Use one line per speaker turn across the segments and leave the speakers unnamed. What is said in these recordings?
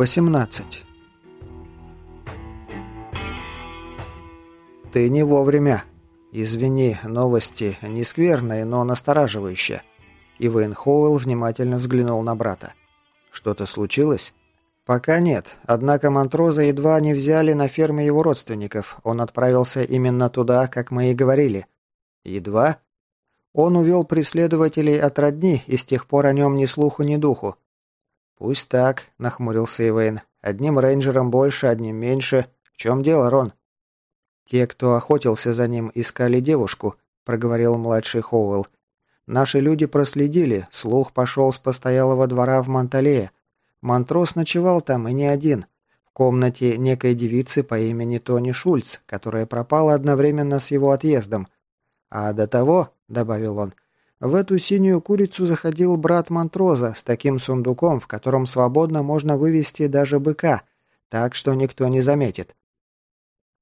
18. Ты не вовремя. Извини, новости не скверные, но настораживающие. Ивен Хоуэлл внимательно взглянул на брата. Что-то случилось? Пока нет, однако Монтроза едва не взяли на ферме его родственников. Он отправился именно туда, как мы и говорили. Едва? Он увел преследователей от родни, и с тех пор о нем ни слуху, ни духу. «Пусть так», — нахмурился Ивейн. «Одним рейнджером больше, одним меньше. В чем дело, Рон?» «Те, кто охотился за ним, искали девушку», — проговорил младший Хоуэлл. «Наши люди проследили, слух пошел с постоялого двора в Монталее. Монтрос ночевал там и не один. В комнате некой девицы по имени Тони Шульц, которая пропала одновременно с его отъездом. А до того, — добавил он, — в эту синюю курицу заходил брат Монтроза с таким сундуком, в котором свободно можно вывести даже быка, так что никто не заметит.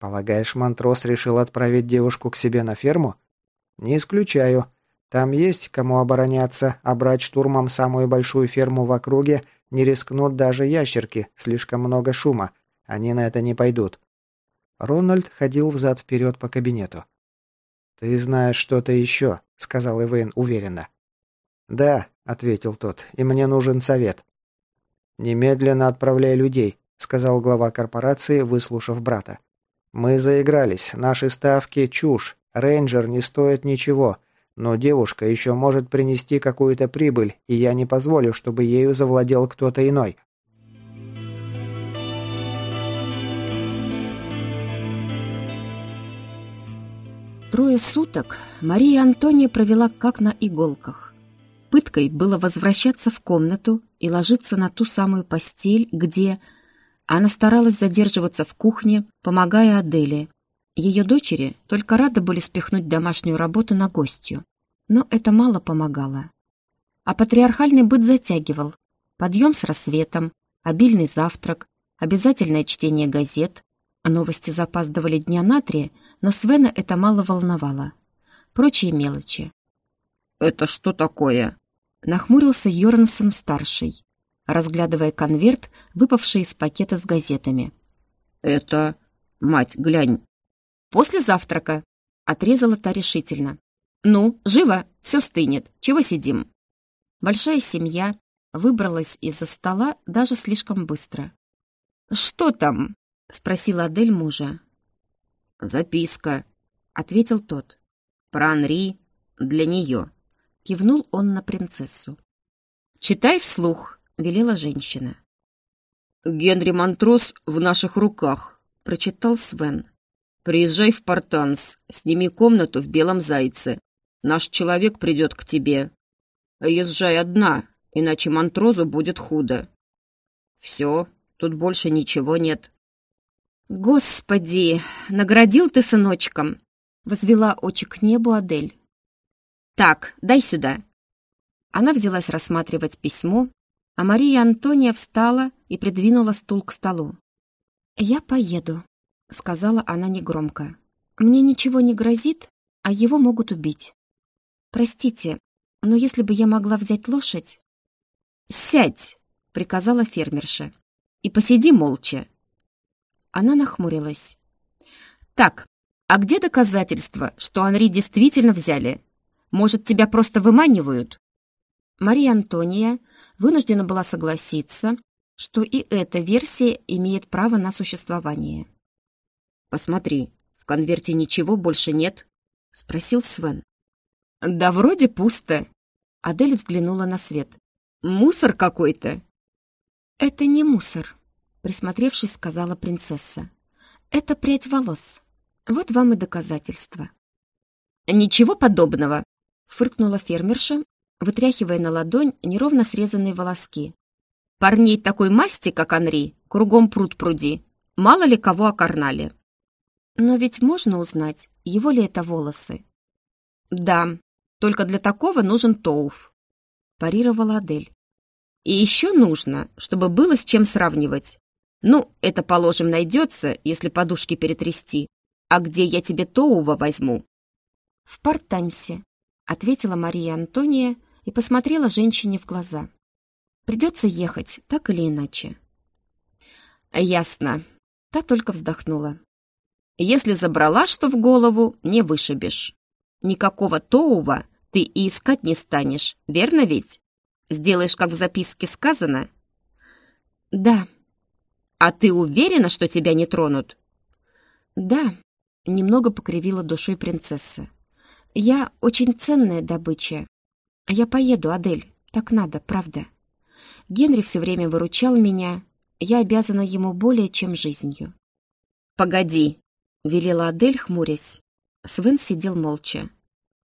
Полагаешь, Монтроз решил отправить девушку к себе на ферму? Не исключаю. Там есть кому обороняться, а брать штурмом самую большую ферму в округе не рискнут даже ящерки, слишком много шума. Они на это не пойдут. Рональд ходил взад-вперед по кабинету. «Ты знаешь что-то еще», — сказал Ивейн уверенно. «Да», — ответил тот, — «и мне нужен совет». «Немедленно отправляй людей», — сказал глава корпорации, выслушав брата. «Мы заигрались. Наши ставки — чушь. Рейнджер не стоит ничего. Но девушка еще может принести какую-то прибыль, и я не позволю, чтобы ею завладел кто-то иной».
Трое суток Мария Антония провела как на иголках. Пыткой было возвращаться в комнату и ложиться на ту самую постель, где... Она старалась задерживаться в кухне, помогая Аделе. Ее дочери только рады были спихнуть домашнюю работу на гостью. Но это мало помогало. А патриархальный быт затягивал. Подъем с рассветом, обильный завтрак, обязательное чтение газет. Новости запаздывали дня на три — но Свена это мало волновало. Прочие мелочи.
«Это что такое?»
Нахмурился Йорнсон-старший, разглядывая конверт, выпавший из пакета с газетами.
«Это... Мать, глянь!»
«После завтрака», — отрезала та решительно. «Ну, живо, все стынет. Чего сидим?» Большая семья выбралась из-за стола даже слишком быстро.
«Что там?» — спросила Адель мужа.
«Записка», — ответил тот.
«Про Анри для нее», —
кивнул он на принцессу. «Читай вслух», — велела женщина.
«Генри Монтрос в наших руках», — прочитал Свен. «Приезжай в Портанс, сними комнату в Белом Зайце. Наш человек придет к тебе. Езжай одна, иначе Монтрозу будет худо». «Все, тут больше ничего нет».
«Господи, наградил ты сыночком!» — возвела очи к небу Адель. «Так, дай сюда!» Она взялась рассматривать письмо, а Мария Антония встала и придвинула стул к столу. «Я поеду», — сказала она негромко. «Мне ничего не грозит, а его могут убить. Простите, но если бы я могла взять лошадь...»
«Сядь!» — приказала фермерша. «И посиди молча.
Она нахмурилась.
«Так, а где доказательства, что Анри действительно взяли? Может, тебя просто выманивают?»
Мария Антония вынуждена была согласиться, что и эта версия имеет право на существование.
«Посмотри, в конверте ничего больше нет?» — спросил Свен.
«Да вроде пусто». Адель взглянула на свет.
«Мусор какой-то».
«Это не мусор», присмотревшись, сказала принцесса. «Это прядь волос. Вот вам и доказательство».
«Ничего подобного!»
— фыркнула фермерша, вытряхивая на ладонь неровно срезанные волоски.
«Парней такой масти, как Анри, кругом пруд пруди. Мало ли кого окарнали».
«Но ведь можно узнать, его ли это волосы?»
«Да, только для такого нужен Тоуф», — парировала Адель. «И еще нужно, чтобы было с чем сравнивать. Ну, это, положим, найдется, если подушки перетрясти. А где я тебе Тоува возьму?
В Портансе, ответила Мария Антония и посмотрела женщине в глаза. Придется ехать, так или иначе. «Ясно». Та только вздохнула. «Если забрала что в голову, не вышибешь. Никакого Тоува ты и искать не станешь, верно ведь? Сделаешь, как в записке сказано?» «Да». «А ты уверена, что тебя не тронут?» «Да», — немного покривила душой принцесса. «Я очень ценная добыча. Я поеду, Адель, так надо, правда. Генри все время выручал меня, я обязана ему более чем жизнью».
«Погоди», — велела Адель, хмурясь.
Свен сидел молча.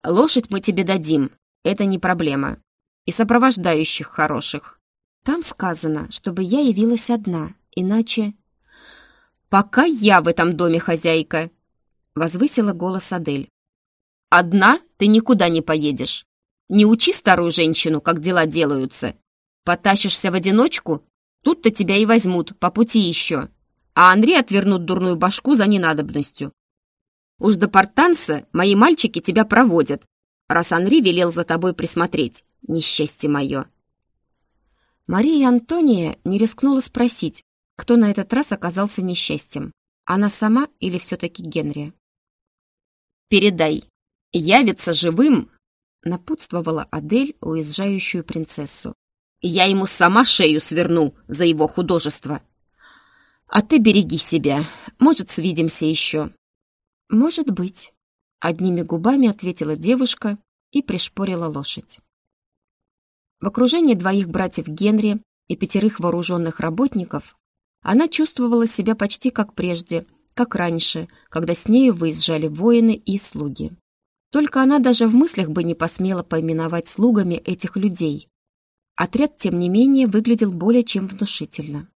«Лошадь мы тебе дадим, это не проблема. И сопровождающих хороших».
«Там сказано, чтобы я явилась одна, иначе...»
«Пока я в этом доме хозяйка», — возвысила голос Адель. «Одна ты никуда не поедешь. Не учи старую женщину, как дела делаются. Потащишься в одиночку, тут-то тебя и возьмут, по пути еще. А Андрей отвернут дурную башку за ненадобностью. Уж до портанца мои мальчики тебя проводят, раз Анри велел за тобой присмотреть, несчастье мое».
Мария Антония не рискнула спросить, кто на этот раз оказался несчастьем, она сама или все-таки Генри.
«Передай, явится живым!»
напутствовала Адель уезжающую принцессу.
«Я ему сама шею сверну за его художество. А ты береги себя, может, свидимся еще».
«Может быть», — одними губами ответила девушка и пришпорила лошадь. В окружении двоих братьев Генри и пятерых вооруженных работников она чувствовала себя почти как прежде, как раньше, когда с нею выезжали воины и слуги. Только она даже в мыслях бы не посмела поименовать слугами этих людей. Отряд, тем не менее, выглядел более чем внушительно.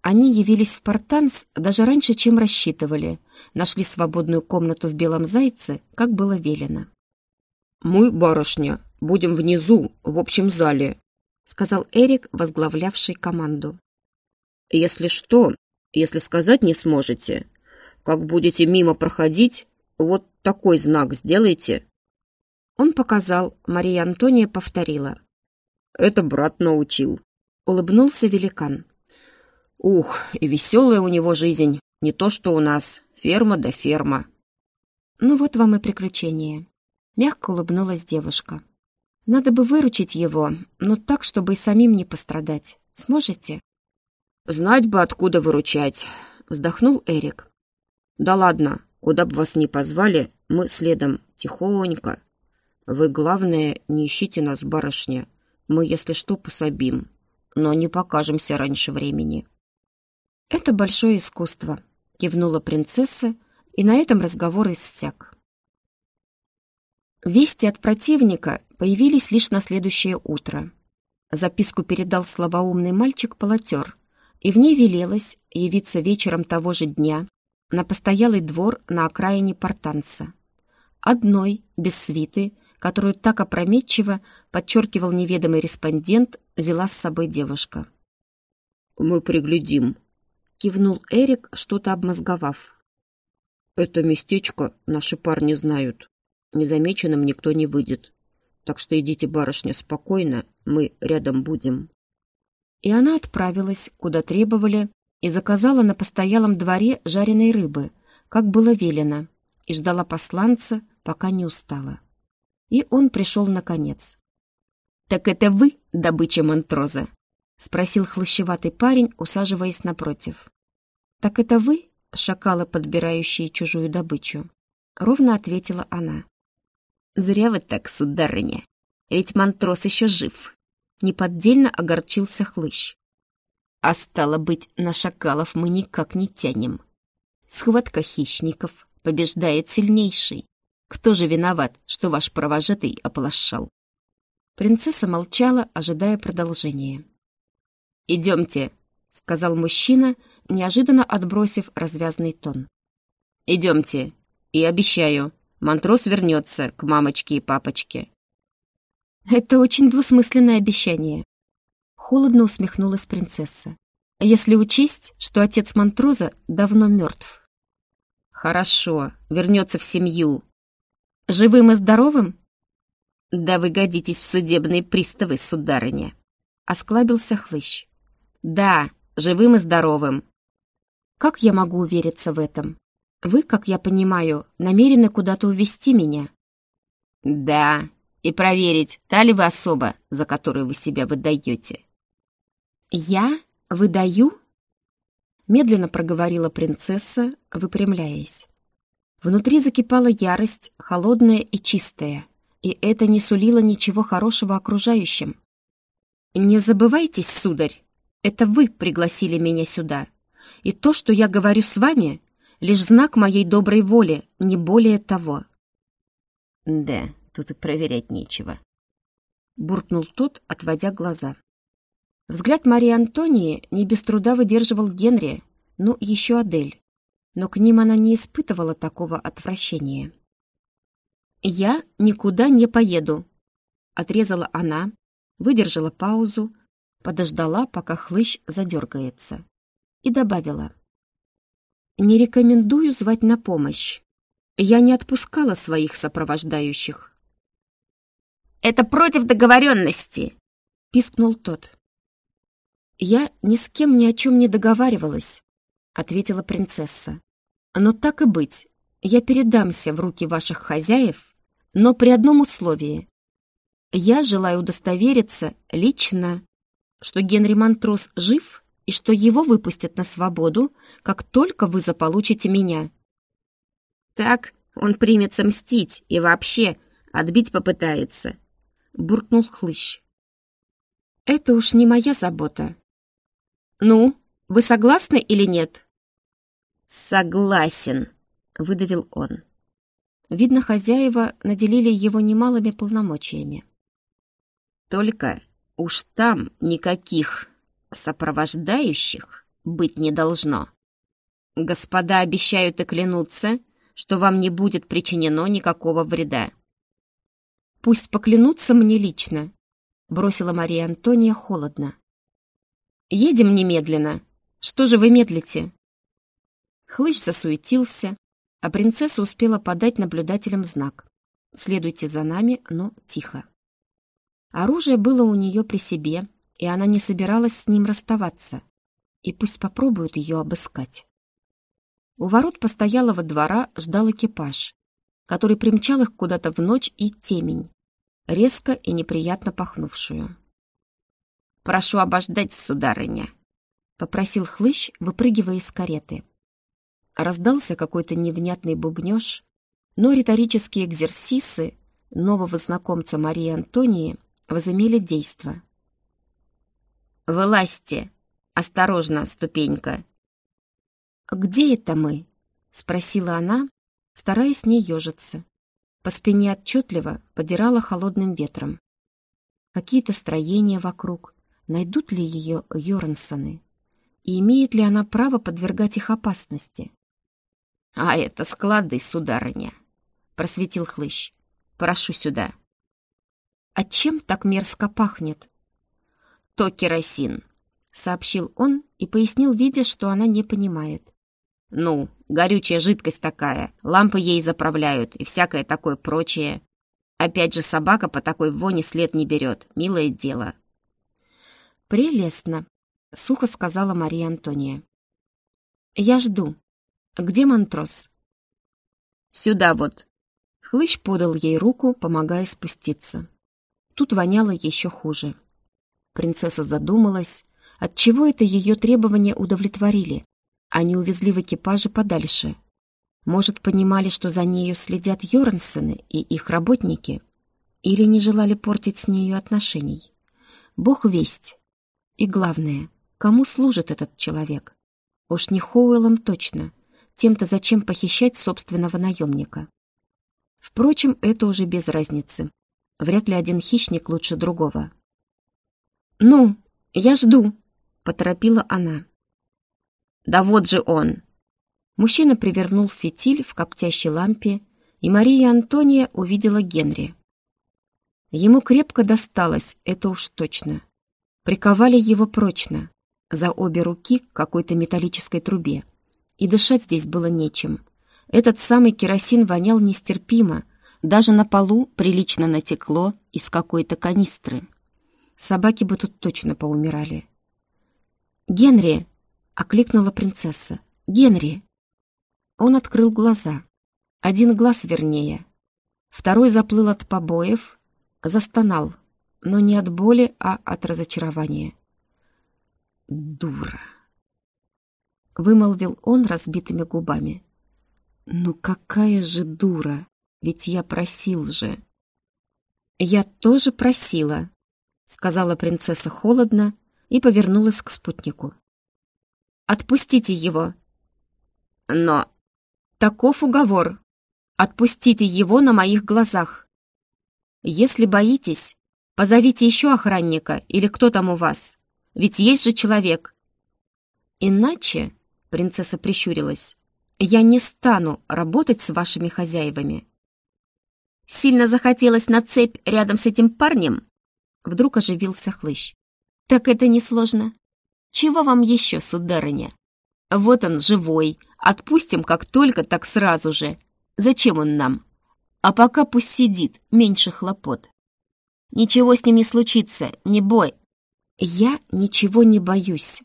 Они явились в Портанс даже раньше, чем рассчитывали, нашли свободную комнату в Белом Зайце, как было велено.
«Мы, барышня, будем внизу, в общем зале», сказал Эрик, возглавлявший команду. «Если что, если сказать не сможете, как будете мимо проходить, вот такой знак сделайте».
Он показал, Мария Антония повторила.
«Это брат научил», —
улыбнулся великан.
«Ух, и веселая у него жизнь, не то что у нас, ферма да ферма».
«Ну вот вам и приключение», — мягко улыбнулась девушка. «Надо бы выручить его, но так, чтобы и самим не пострадать. Сможете?»
«Знать бы, откуда выручать», — вздохнул Эрик. «Да ладно, куда бы вас ни позвали, мы следом, тихонько. Вы, главное, не ищите нас, барышня. Мы, если что, пособим, но не покажемся раньше времени».
«Это большое искусство», — кивнула принцесса, и на этом разговор иссяк. Вести от противника появились лишь на следующее утро. Записку передал слабоумный мальчик-полотер, и в ней велелось явиться вечером того же дня на постоялый двор на окраине Портанса. Одной, без свиты, которую так опрометчиво подчеркивал неведомый респондент, взяла с собой девушка.
«Мы приглядим», — кивнул Эрик, что-то обмозговав. «Это местечко наши парни знают. Незамеченным никто не выйдет. Так что идите, барышня, спокойно, мы рядом будем»
и она отправилась, куда требовали, и заказала на постоялом дворе жареной рыбы, как было велено, и ждала посланца, пока не устала. И он пришел наконец.
«Так это вы, добыча Монтроза?» — спросил
хлыщеватый парень, усаживаясь напротив. «Так это вы, шакалы, подбирающие чужую добычу?» — ровно ответила она.
«Зря вы так, сударыня, ведь Монтроз еще жив
неподдельно огорчился хлыщ.
А стало быть, на шакалов мы никак не тянем. Схватка хищников побеждает сильнейший. Кто же виноват, что ваш провожатый оплошал?
Принцесса молчала, ожидая продолжения.
«Идемте», —
сказал мужчина, неожиданно отбросив развязный тон.
«Идемте, и обещаю, Монтрос вернется к мамочке и папочке.
Это очень двусмысленное обещание. Холодно усмехнулась принцесса. Если учесть, что отец Монтроза давно мертв.
Хорошо, вернется в семью.
Живым и здоровым?
Да вы годитесь в судебные приставы, сударыня.
Осклабился хлыщ.
Да, живым и здоровым.
Как я могу увериться в этом? Вы, как я понимаю, намерены куда-то увести меня.
Да, и проверить, та ли вы особа, за которую вы себя выдаете.
Я выдаю? Медленно проговорила принцесса, выпрямляясь. Внутри закипала ярость, холодная и чистая, и это не сулило ничего хорошего окружающим. «Не забывайтесь, сударь, это вы пригласили меня сюда, и то, что я говорю с вами, лишь знак моей доброй воли, не более того».
«Да, тут и проверять нечего», — буркнул тот, отводя глаза.
Взгляд Марии Антонии не без труда выдерживал Генри, ну, еще Адель но к ним она не испытывала такого отвращения. «Я никуда не поеду», — отрезала она, выдержала паузу, подождала, пока хлыщ задергается, и добавила. «Не рекомендую звать на помощь. Я не отпускала своих сопровождающих».
«Это против договоренности!»
— пискнул тот. «Я ни с кем ни о чем не договаривалась. — ответила принцесса. «Но так и быть, я передамся в руки ваших хозяев, но при одном условии. Я желаю удостовериться лично, что Генри Монтрос жив и что его выпустят на свободу, как только вы заполучите меня».
«Так он примется мстить и вообще отбить попытается», — буркнул Хлыщ.
«Это уж не моя забота». «Ну, вы согласны или нет?»
«Согласен», — выдавил он.
Видно, хозяева наделили его немалыми полномочиями.
«Только уж там никаких сопровождающих быть не должно. Господа обещают и клянутся, что вам не будет причинено никакого вреда».
«Пусть поклянутся мне лично», — бросила Мария Антония холодно. «Едем немедленно. Что же вы медлите?» Хлыщ засуетился, а принцесса успела подать наблюдателям знак. «Следуйте за нами, но тихо». Оружие было у нее при себе, и она не собиралась с ним расставаться. И пусть попробуют ее обыскать. У ворот постоялого двора ждал экипаж, который примчал их куда-то в ночь и темень, резко и неприятно пахнувшую.
«Прошу обождать, сударыня», — попросил хлыщ, выпрыгивая из кареты.
Раздался какой-то невнятный бубнёж, но риторические экзерсисы нового знакомца Марии Антонии возымели действо.
«Вылазьте! Осторожно, ступенька!»
«Где это мы?» — спросила она, стараясь не ежиться. По спине отчетливо подирала холодным ветром. Какие-то строения вокруг. Найдут ли ее Йорнсоны? И имеет ли она право подвергать их опасности?
«А это склады, сударыня», — просветил хлыщ. «Прошу сюда».
«А чем так мерзко пахнет?»
«То керосин», —
сообщил он и пояснил, видя, что она не понимает.
«Ну, горючая жидкость такая, лампы ей заправляют и всякое такое прочее. Опять же, собака по такой воне след не берет, милое дело».
«Прелестно», — сухо сказала Мария Антония. «Я жду. «Где Монтрос?»
«Сюда вот».
Хлыщ подал ей руку, помогая спуститься. Тут воняло еще хуже. Принцесса задумалась, отчего это ее требования удовлетворили. Они увезли в экипаже подальше. Может, понимали, что за нею следят Йорнсены и их работники? Или не желали портить с нею отношений? Бог весть. И главное, кому служит этот человек? Уж не Хоуэллом точно, тем-то зачем похищать собственного наемника. Впрочем, это уже без разницы. Вряд ли один хищник лучше другого. «Ну, я жду», — поторопила она.
«Да вот же он!»
Мужчина привернул фитиль в коптящей лампе, и Мария Антония увидела Генри. Ему крепко досталось, это уж точно. Приковали его прочно, за обе руки к какой-то металлической трубе и дышать здесь было нечем. Этот самый керосин вонял нестерпимо, даже на полу прилично натекло из какой-то канистры. Собаки бы тут точно поумирали. «Генри!» — окликнула принцесса. «Генри!» Он открыл глаза. Один глаз вернее. Второй заплыл от побоев, застонал, но не от боли, а от разочарования. «Дура!» — вымолвил он разбитыми губами. «Ну какая же дура! Ведь я просил же!» «Я тоже просила», — сказала принцесса холодно и повернулась к спутнику. «Отпустите его!» «Но...» «Таков уговор. Отпустите его на моих глазах. Если боитесь, позовите еще охранника или кто там у вас, ведь есть же человек». «Иначе...» — принцесса прищурилась. «Я не стану работать с вашими хозяевами». Сильно захотелось на цепь рядом с этим парнем? Вдруг оживился хлыщ. Так это несложно. Чего вам еще, сударыня? Вот он, живой. Отпустим как только, так сразу же. Зачем он нам? А пока пусть сидит, меньше хлопот. Ничего с ним не случится, не бой. Я ничего не боюсь,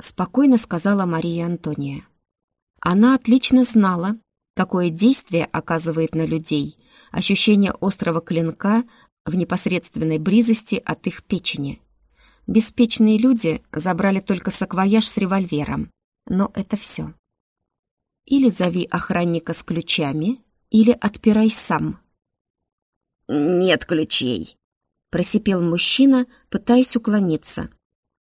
спокойно сказала Мария Антония. Она отлично знала, какое действие оказывает на людей ощущение острого клинка в непосредственной близости от их печени. Беспечные люди забрали только саквояж с револьвером, но это все. Или зови охранника с ключами, или отпирай сам.
«Нет ключей», —
просипел мужчина, пытаясь уклониться.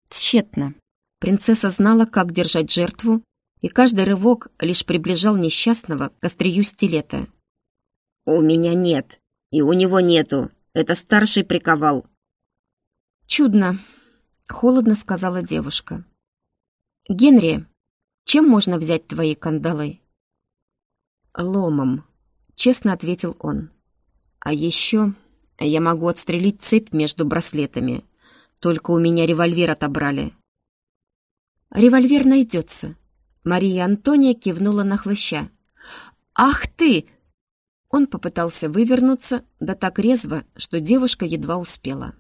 Тщетно. Принцесса знала, как держать жертву, и каждый рывок лишь приближал несчастного к острию стилета.
«У меня нет, и у него нету. Это старший приковал».
«Чудно», — холодно сказала девушка. «Генри, чем можно взять твои кандалы?» «Ломом», — честно ответил он. «А еще я могу отстрелить цепь между браслетами. Только у меня револьвер отобрали». «Револьвер найдется», — Мария Антония кивнула на хлыща. «Ах ты!» Он попытался вывернуться, да так резво, что девушка едва успела.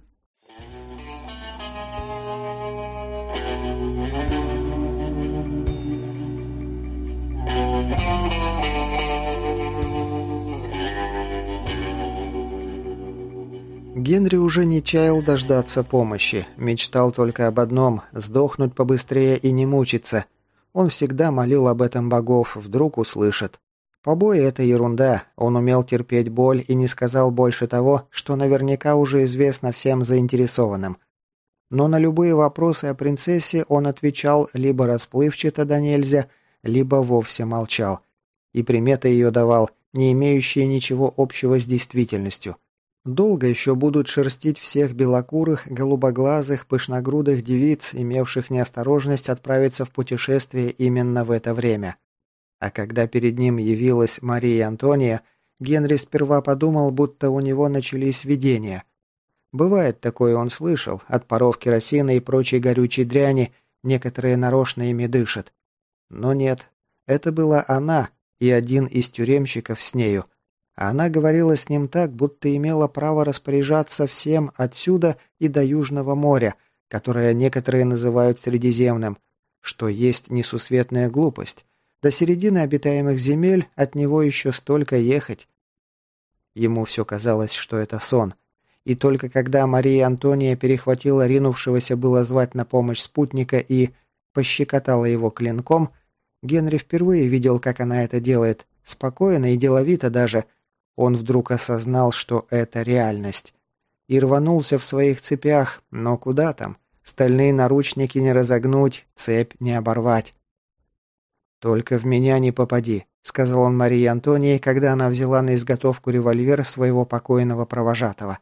Генри уже не чаял дождаться помощи, мечтал только об одном – сдохнуть побыстрее и не мучиться. Он всегда молил об этом богов, вдруг услышат. Побои – это ерунда, он умел терпеть боль и не сказал больше того, что наверняка уже известно всем заинтересованным. Но на любые вопросы о принцессе он отвечал либо расплывчато да нельзя, либо вовсе молчал. И приметы ее давал, не имеющие ничего общего с действительностью. Долго еще будут шерстить всех белокурых, голубоглазых, пышногрудых девиц, имевших неосторожность отправиться в путешествие именно в это время. А когда перед ним явилась Мария Антония, Генри сперва подумал, будто у него начались видения. Бывает такое, он слышал, от паров керосина и прочей горючей дряни некоторые нарочно ими дышат. Но нет, это была она и один из тюремщиков с нею. Она говорила с ним так, будто имела право распоряжаться всем отсюда и до Южного моря, которое некоторые называют Средиземным, что есть несусветная глупость. До середины обитаемых земель от него еще столько ехать. Ему все казалось, что это сон. И только когда Мария Антония перехватила ринувшегося было звать на помощь спутника и пощекотала его клинком, Генри впервые видел, как она это делает, спокойно и деловито даже. Он вдруг осознал, что это реальность. И рванулся в своих цепях, но куда там? Стальные наручники не разогнуть, цепь не оборвать. «Только в меня не попади», — сказал он Марии Антонии, когда она взяла на изготовку револьвер своего покойного провожатого.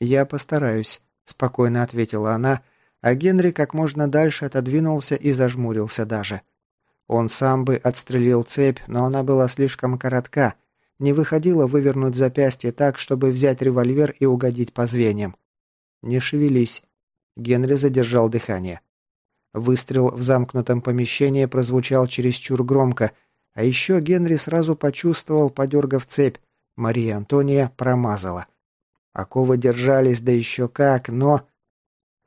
«Я постараюсь», — спокойно ответила она, а Генри как можно дальше отодвинулся и зажмурился даже. Он сам бы отстрелил цепь, но она была слишком коротка, не выходила вывернуть запястье так, чтобы взять револьвер и угодить по звеньям. «Не шевелись». Генри задержал дыхание. Выстрел в замкнутом помещении прозвучал чересчур громко, а еще Генри сразу почувствовал, подергав цепь, Мария Антония промазала. Оковы держались, да еще как, но...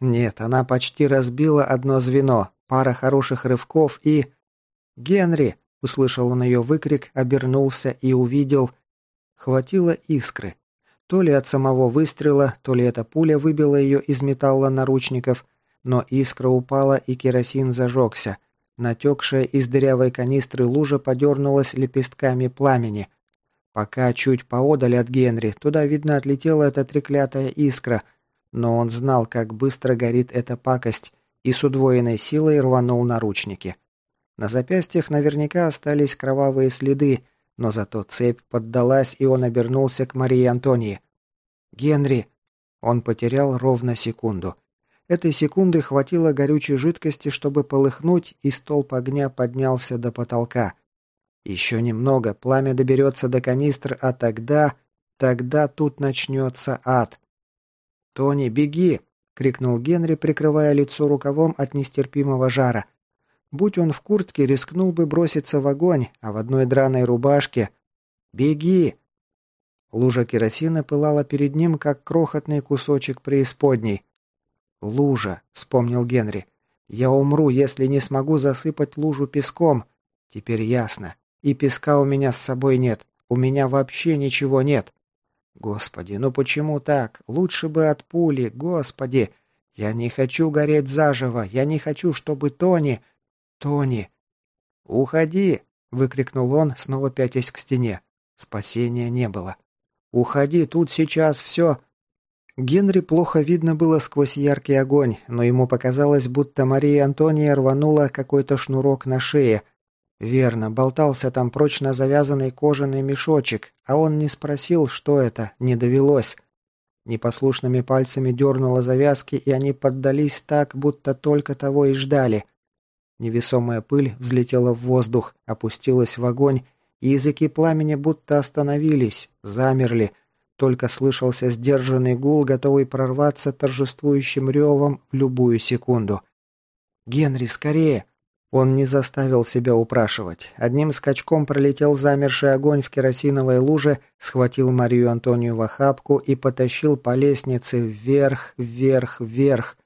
Нет, она почти разбила одно звено, Пара хороших рывков и... «Генри!» – услышал он ее выкрик, обернулся и увидел... Хватило искры. То ли от самого выстрела, то ли эта пуля выбила ее из металла наручников, но искра упала и керосин зажегся. Натекшая из дырявой канистры лужа подернулась лепестками пламени. Пока чуть поодаль от Генри, туда, видно, отлетела эта треклятая искра, но он знал, как быстро горит эта пакость, и с удвоенной силой рванул наручники. На запястьях наверняка остались кровавые следы, но зато цепь поддалась, и он обернулся к Марии Антонии. «Генри!» Он потерял ровно секунду. Этой секунды хватило горючей жидкости, чтобы полыхнуть, и столб огня поднялся до потолка. Еще немного, пламя доберется до канистр, а тогда... Тогда тут начнется ад. «Тони, беги!» — крикнул Генри, прикрывая лицо рукавом от нестерпимого жара. Будь он в куртке, рискнул бы броситься в огонь, а в одной драной рубашке... «Беги!» Лужа керосина пылала перед ним, как крохотный кусочек преисподней. «Лужа», — вспомнил Генри. «Я умру, если не смогу засыпать лужу песком. Теперь ясно. И песка у меня с собой нет. У меня вообще ничего нет. Господи, ну почему так? Лучше бы от пули, господи! Я не хочу гореть заживо, я не хочу, чтобы Тони... Тони... «Уходи!» — выкрикнул он, снова пятясь к стене. Спасения не было. «Уходи, тут сейчас все...» Генри плохо видно было сквозь яркий огонь, но ему показалось, будто Мария Антония рванула какой-то шнурок на шее, Верно, болтался там прочно завязанный кожаный мешочек, а он не спросил, что это, не довелось. Непослушными пальцами дернуло завязки, и они поддались так, будто только того и ждали. Невесомая пыль взлетела в воздух, опустилась в огонь, и языки пламени будто остановились, замерли. Только слышался сдержанный гул, готовый прорваться торжествующим ревом в любую секунду. «Генри, скорее!» Он не заставил себя упрашивать. Одним скачком пролетел замерший огонь в керосиновой луже, схватил Марию Антонию в охапку и потащил по лестнице вверх, вверх, вверх.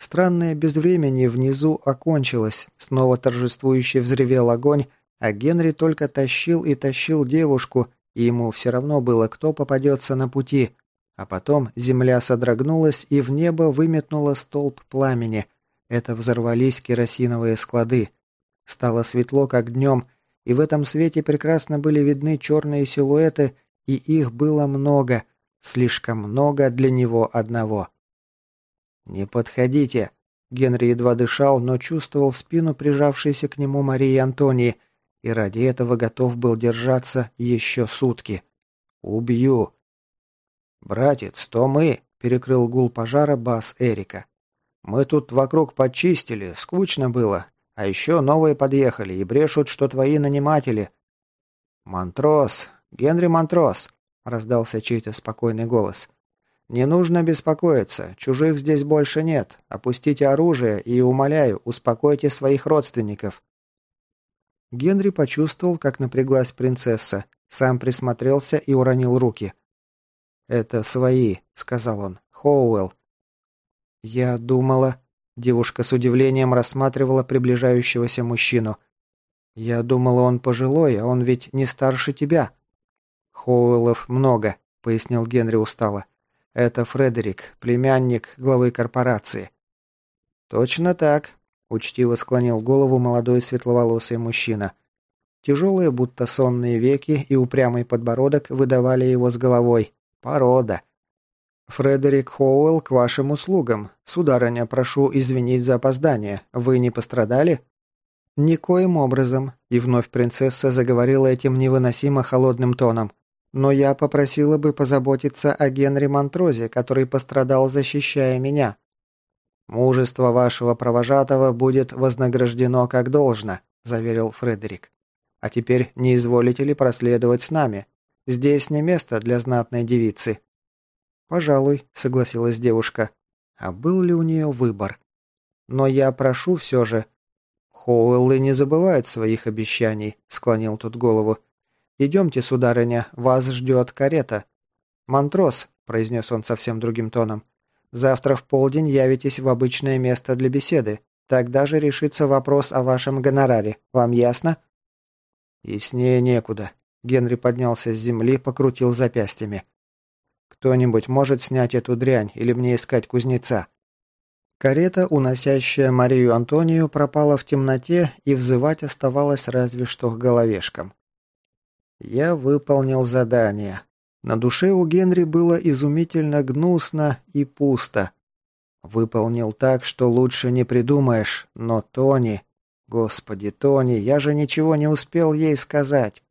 Странное безвремение внизу окончилось. Снова торжествующе взревел огонь, а Генри только тащил и тащил девушку, и ему все равно было, кто попадется на пути. А потом земля содрогнулась, и в небо выметнула столб пламени – это взорвались керосиновые склады. Стало светло, как днем, и в этом свете прекрасно были видны черные силуэты, и их было много, слишком много для него одного. «Не подходите!» Генри едва дышал, но чувствовал спину прижавшейся к нему Марии Антонии, и ради этого готов был держаться еще сутки. «Убью!» «Братец, то мы!» – перекрыл гул пожара бас Эрика. Мы тут вокруг почистили, скучно было. А еще новые подъехали и брешут, что твои наниматели». «Монтрос! Генри Монтрос!» — раздался чей-то спокойный голос. «Не нужно беспокоиться, чужих здесь больше нет. Опустите оружие и, умоляю, успокойте своих родственников». Генри почувствовал, как напряглась принцесса, сам присмотрелся и уронил руки. «Это свои», — сказал он. «Хоуэлл, «Я думала...» Девушка с удивлением рассматривала приближающегося мужчину. «Я думала, он пожилой, а он ведь не старше тебя». «Хоуэллов много», — пояснил Генри устало. «Это Фредерик, племянник главы корпорации». «Точно так», — учтиво склонил голову молодой светловолосый мужчина. Тяжелые, будто сонные веки и упрямый подбородок выдавали его с головой. Порода. «Фредерик Хоуэлл к вашим услугам. Сударыня, прошу извинить за опоздание. Вы не пострадали?» «Никоим образом», — и вновь принцесса заговорила этим невыносимо холодным тоном. «Но я попросила бы позаботиться о Генри Монтрозе, который пострадал, защищая меня». «Мужество вашего провожатого будет вознаграждено как должно», — заверил Фредерик. «А теперь не изволите ли проследовать с нами? Здесь не место для знатной девицы». «Пожалуй», — согласилась девушка. А был ли у нее выбор? «Но я прошу все же...» «Хоуэллы не забывают своих обещаний», — склонил тут голову. «Идемте, сударыня, вас ждет карета». «Монтрос», — произнес он совсем другим тоном, — «завтра в полдень явитесь в обычное место для беседы. Тогда же решится вопрос о вашем гонораре. Вам ясно?» «Яснее некуда». Генри поднялся с земли, покрутил запястьями. «Кто-нибудь может снять эту дрянь или мне искать кузнеца?» Карета, уносящая Марию Антонию, пропала в темноте, и взывать оставалось разве что к головешкам. Я выполнил задание. На душе у Генри было изумительно гнусно и пусто. Выполнил так, что лучше не придумаешь, но Тони... Господи, Тони, я же ничего не успел ей сказать.